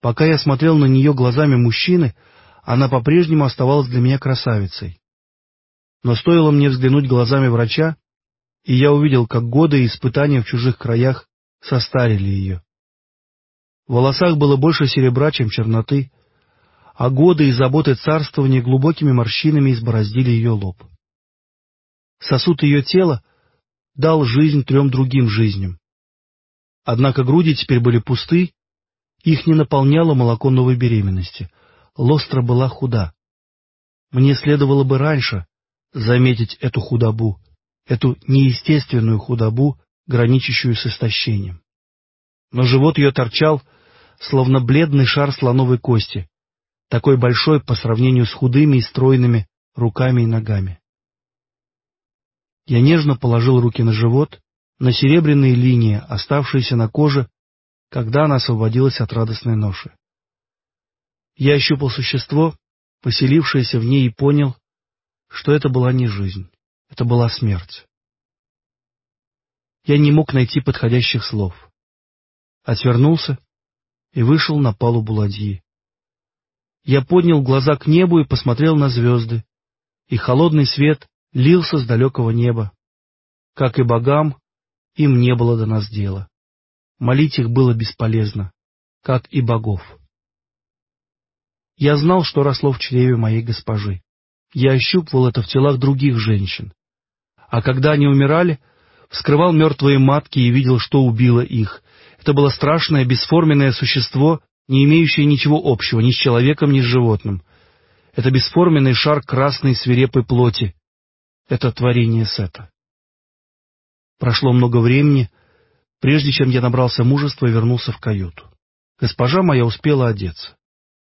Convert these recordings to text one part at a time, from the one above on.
Пока я смотрел на нее глазами мужчины, она по-прежнему оставалась для меня красавицей. Но стоило мне взглянуть глазами врача, и я увидел, как годы и испытания в чужих краях состарили ее. В волосах было больше серебра, чем черноты, а годы и заботы царствования глубокими морщинами избороздили ее лоб. Сосуд ее тела дал жизнь трем другим жизням. Однако груди теперь были пусты, их не наполняло молоко новой беременности. Лостра была худа. Мне следовало бы раньше заметить эту худобу, эту неестественную худобу, граничащую с истощением. Но живот ее торчал, словно бледный шар слоновой кости, такой большой по сравнению с худыми и стройными руками и ногами. Я нежно положил руки на живот, на серебряные линии, оставшиеся на коже, когда она освободилась от радостной ноши. Я ощупал существо, поселившееся в ней, и понял, что это была не жизнь, это была смерть. Я не мог найти подходящих слов. Отвернулся и вышел на палубу ладьи. Я поднял глаза к небу и посмотрел на звезды, и холодный свет лился с далекого неба. Как и богам, им не было до нас дела. Молить их было бесполезно, как и богов. Я знал, что росло в чреве моей госпожи. Я ощупывал это в телах других женщин. А когда они умирали, вскрывал мертвые матки и видел, что убило их. Это было страшное, бесформенное существо, не имеющее ничего общего ни с человеком, ни с животным. Это бесформенный шар красной свирепой плоти. Это творение Сета. Прошло много времени, прежде чем я набрался мужества и вернулся в каюту. Госпожа моя успела одеться.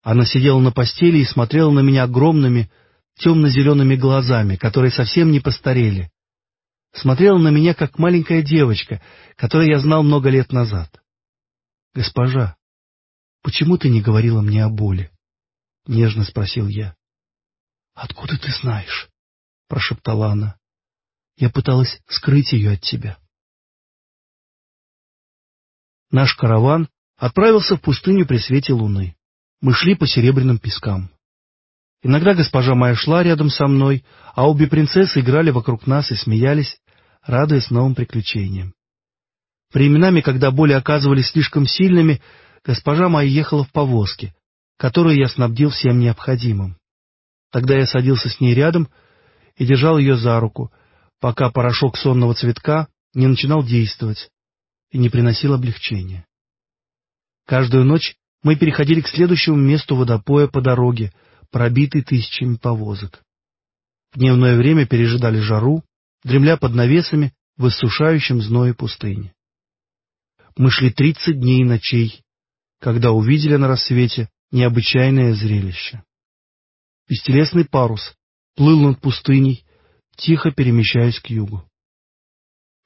Она сидела на постели и смотрела на меня огромными, темно-зелеными глазами, которые совсем не постарели. Смотрела на меня, как маленькая девочка, которую я знал много лет назад. — Госпожа, почему ты не говорила мне о боли? — нежно спросил я. — Откуда ты знаешь? — прошептала она. Я пыталась скрыть ее от тебя. Наш караван отправился в пустыню при свете луны. Мы шли по серебряным пескам. Иногда госпожа моя шла рядом со мной, а обе принцессы играли вокруг нас и смеялись, радуясь новым приключениям. Временами, когда боли оказывались слишком сильными, госпожа моя ехала в повозке, которую я снабдил всем необходимым. Тогда я садился с ней рядом и держал ее за руку, пока порошок сонного цветка не начинал действовать и не приносил облегчения. Каждую ночь мы переходили к следующему месту водопоя по дороге, пробитой тысячами повозок. В дневное время пережидали жару, дремля под навесами в иссушающем зное пустыни. Мы шли тридцать дней и ночей, когда увидели на рассвете необычайное зрелище. Бестелесный парус плыл над пустыней, тихо перемещаясь к югу.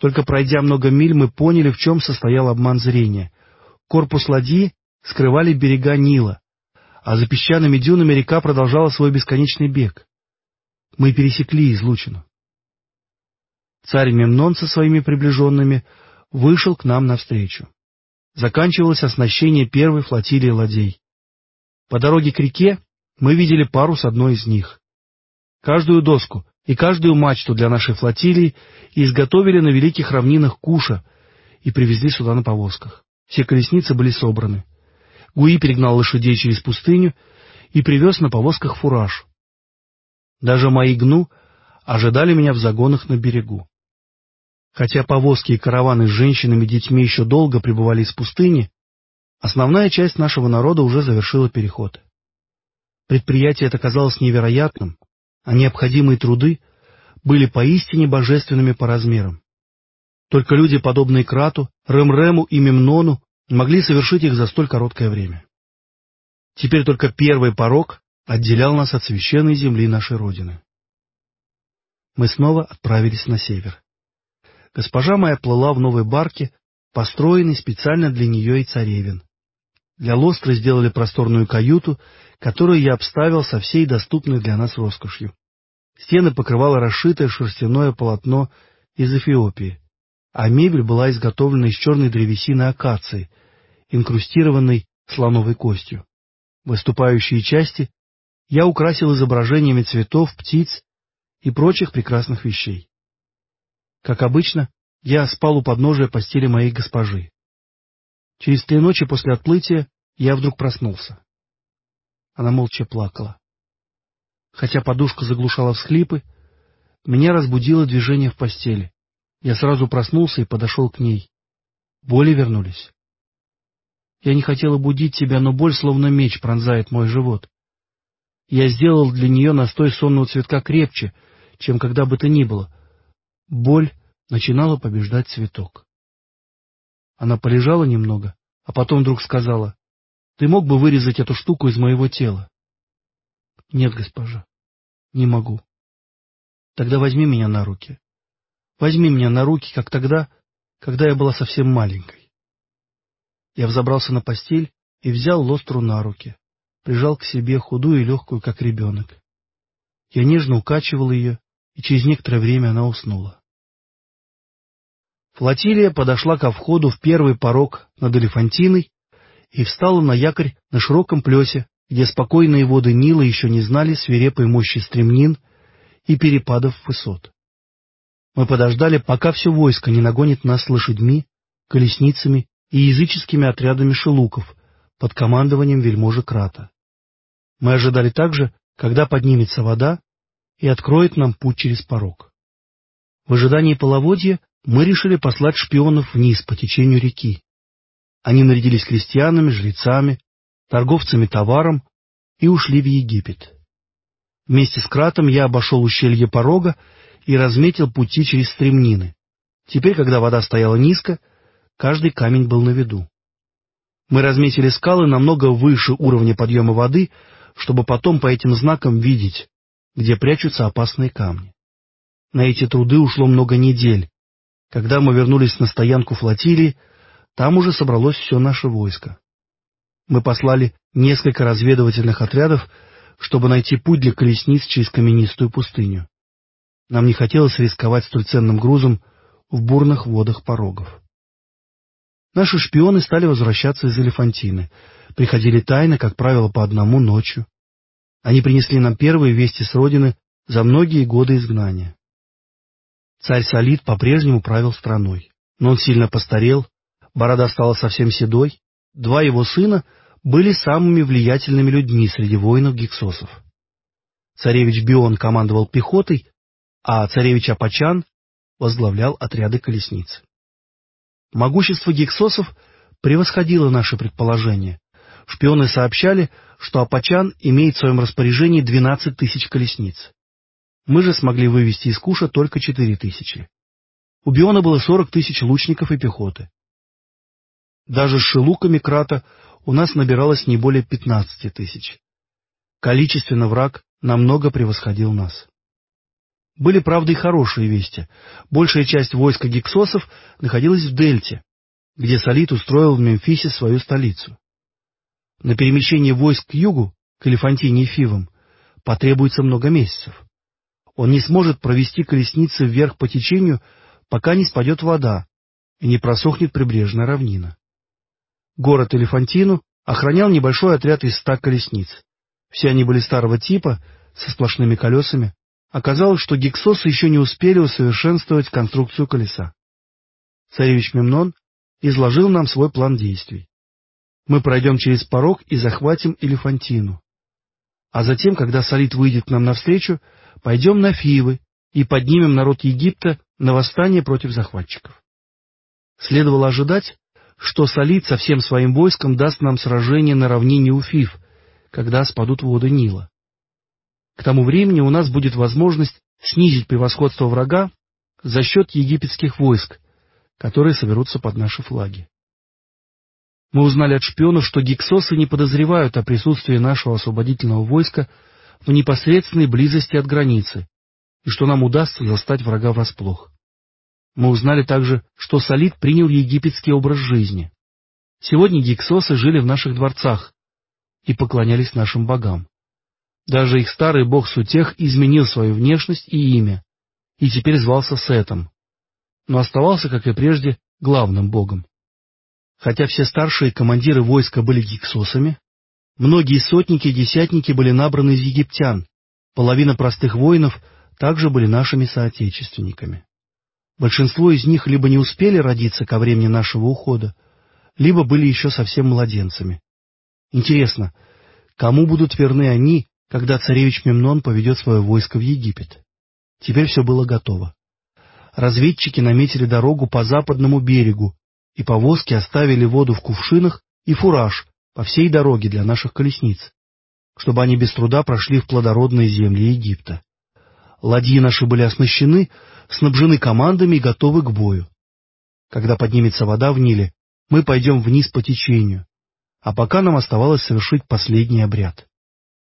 Только пройдя много миль, мы поняли, в чем состоял обман зрения. Корпус ладьи скрывали берега Нила, а за песчаными дюнами река продолжала свой бесконечный бег. Мы пересекли излучину. Царь Мемнон со своими приближенными вышел к нам навстречу. Заканчивалось оснащение первой флотилии ладей. По дороге к реке мы видели парус одной из них. Каждую доску и каждую мачту для нашей флотилии изготовили на великих равнинах Куша и привезли сюда на повозках. Все колесницы были собраны. Гуи перегнал лошадей через пустыню и привез на повозках фураж. Даже мои гну ожидали меня в загонах на берегу. Хотя повозки и караваны с женщинами и детьми еще долго пребывали из пустыни, основная часть нашего народа уже завершила переход. Предприятие это казалось невероятным, а необходимые труды были поистине божественными по размерам. Только люди, подобные Крату, Ремрему и Мемнону, могли совершить их за столь короткое время. Теперь только первый порог отделял нас от священной земли нашей Родины. Мы снова отправились на север. Госпожа моя плыла в новой барке, построенной специально для нее и царевин. Для Лостры сделали просторную каюту, которую я обставил со всей доступной для нас роскошью. Стены покрывало расшитое шерстяное полотно из Эфиопии, а мебель была изготовлена из черной древесины акации, инкрустированной слоновой костью. Выступающие части я украсил изображениями цветов, птиц и прочих прекрасных вещей. Как обычно, я спал у подножия постели моей госпожи. Через три ночи после отплытия я вдруг проснулся. Она молча плакала. Хотя подушка заглушала всхлипы, меня разбудило движение в постели. Я сразу проснулся и подошел к ней. Боли вернулись. Я не хотела будить тебя, но боль, словно меч, пронзает мой живот. Я сделал для нее настой сонного цветка крепче, чем когда бы то ни было. Боль начинала побеждать цветок. Она полежала немного, а потом вдруг сказала, «Ты мог бы вырезать эту штуку из моего тела?» «Нет, госпожа, не могу». «Тогда возьми меня на руки. Возьми меня на руки, как тогда, когда я была совсем маленькой». Я взобрался на постель и взял Лостру на руки, прижал к себе худую и легкую, как ребенок. Я нежно укачивал ее, и через некоторое время она уснула. Флотилия подошла ко входу в первый порог над Элефантиной и встала на якорь на широком плесе, где спокойные воды Нила еще не знали свирепой мощи стремнин и перепадов высот. Мы подождали, пока все войско не нагонит нас лошадьми, колесницами и языческими отрядами шелуков под командованием вельможи Крата. Мы ожидали также, когда поднимется вода и откроет нам путь через порог. В ожидании половодья мы решили послать шпионов вниз по течению реки. Они нарядились крестьянами, жрецами, торговцами товаром и ушли в Египет. Вместе с Кратом я обошел ущелье порога и разметил пути через стремнины. Теперь, когда вода стояла низко, каждый камень был на виду. Мы разметили скалы намного выше уровня подъема воды, чтобы потом по этим знакам видеть, где прячутся опасные камни. На эти труды ушло много недель, когда мы вернулись на стоянку флотилии, там уже собралось все наше войско. Мы послали несколько разведывательных отрядов, чтобы найти путь для колесниц через каменистую пустыню. Нам не хотелось рисковать столь ценным грузом в бурных водах порогов. Наши шпионы стали возвращаться из Элефантины. Приходили тайно, как правило, по одному ночью. Они принесли нам первые вести с родины за многие годы изгнания. Царь Салид по-прежнему правил страной, но он сильно постарел, борода стала совсем седой, два его сына были самыми влиятельными людьми среди воинов гексосов. Царевич Бион командовал пехотой, а царевич Апачан возглавлял отряды колесниц. Могущество гексосов превосходило наши предположения. Шпионы сообщали, что Апачан имеет в своем распоряжении 12 тысяч колесниц. Мы же смогли вывести из Куша только четыре тысячи. У Биона было сорок тысяч лучников и пехоты. Даже с шелуками Крата у нас набиралось не более пятнадцати тысяч. Количественно враг намного превосходил нас. Были, правда, и хорошие вести. Большая часть войска гексосов находилась в Дельте, где Солит устроил в Мемфисе свою столицу. На перемещение войск к югу, к Элефантине и Фивам, потребуется много месяцев. Он не сможет провести колесницы вверх по течению, пока не спадет вода и не просохнет прибрежная равнина. Город Элефантину охранял небольшой отряд из ста колесниц. Все они были старого типа, со сплошными колесами. Оказалось, что гексосы еще не успели усовершенствовать конструкцию колеса. Царевич Мемнон изложил нам свой план действий. Мы пройдем через порог и захватим Элефантину. А затем, когда Солид выйдет к нам навстречу, пойдем на Фивы и поднимем народ Египта на восстание против захватчиков. Следовало ожидать, что Солид со всем своим войском даст нам сражение на равнине Уфив, когда спадут воды Нила. К тому времени у нас будет возможность снизить превосходство врага за счет египетских войск, которые соберутся под наши флаги. Мы узнали от шпионов, что гиксосы не подозревают о присутствии нашего освободительного войска в непосредственной близости от границы, и что нам удастся застать врага врасплох. Мы узнали также, что Солид принял египетский образ жизни. Сегодня гиксосы жили в наших дворцах и поклонялись нашим богам. Даже их старый бог Сутех изменил свою внешность и имя, и теперь звался Сетом, но оставался, как и прежде, главным богом. Хотя все старшие командиры войска были гиксосами, многие сотники и десятники были набраны из египтян, половина простых воинов также были нашими соотечественниками. Большинство из них либо не успели родиться ко времени нашего ухода, либо были еще совсем младенцами. Интересно, кому будут верны они, когда царевич Мемнон поведет свое войско в Египет? Теперь все было готово. Разведчики наметили дорогу по западному берегу, и повозки оставили воду в кувшинах и фураж по всей дороге для наших колесниц, чтобы они без труда прошли в плодородные земли Египта. Ладьи наши были оснащены, снабжены командами и готовы к бою. Когда поднимется вода в Ниле, мы пойдем вниз по течению, а пока нам оставалось совершить последний обряд.